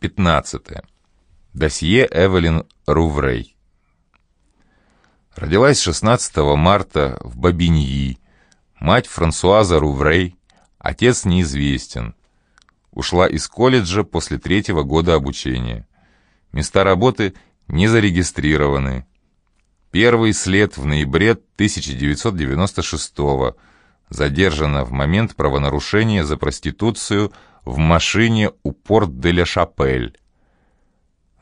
15. Досье Эвелин Руврей. Родилась 16 марта в Бабиньи. Мать Франсуаза Руврей, отец неизвестен. Ушла из колледжа после третьего года обучения. Места работы не зарегистрированы. Первый след в ноябре 1996 года. Задержана в момент правонарушения за проституцию в машине у Порт-де-Ля-Шапель.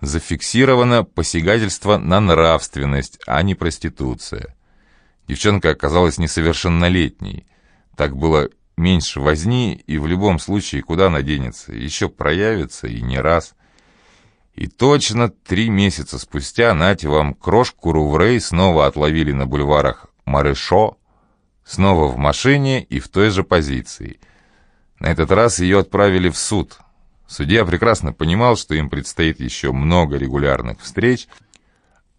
Зафиксировано посягательство на нравственность, а не проституция. Девчонка оказалась несовершеннолетней. Так было меньше возни, и в любом случае куда она денется, еще проявится и не раз. И точно три месяца спустя, нате вам, крошку Руврей снова отловили на бульварах Марешо, снова в машине и в той же позиции. На этот раз ее отправили в суд. Судья прекрасно понимал, что им предстоит еще много регулярных встреч,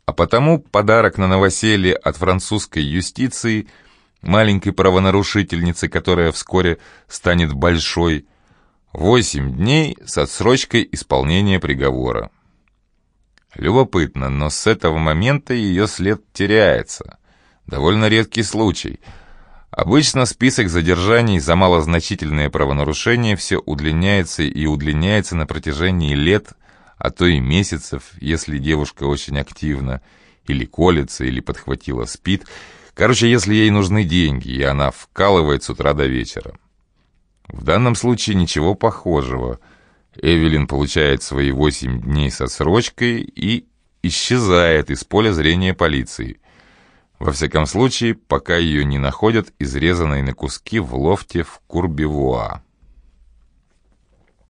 а потому подарок на новоселье от французской юстиции, маленькой правонарушительницы, которая вскоре станет большой, Восемь дней с отсрочкой исполнения приговора. Любопытно, но с этого момента ее след теряется. Довольно редкий случай. Обычно список задержаний за малозначительные правонарушения все удлиняется и удлиняется на протяжении лет, а то и месяцев, если девушка очень активна, или колется, или подхватила спид. Короче, если ей нужны деньги, и она вкалывает с утра до вечера. В данном случае ничего похожего. Эвелин получает свои восемь дней со срочкой и исчезает из поля зрения полиции. Во всяком случае, пока ее не находят изрезанной на куски в лофте в Курбевуа.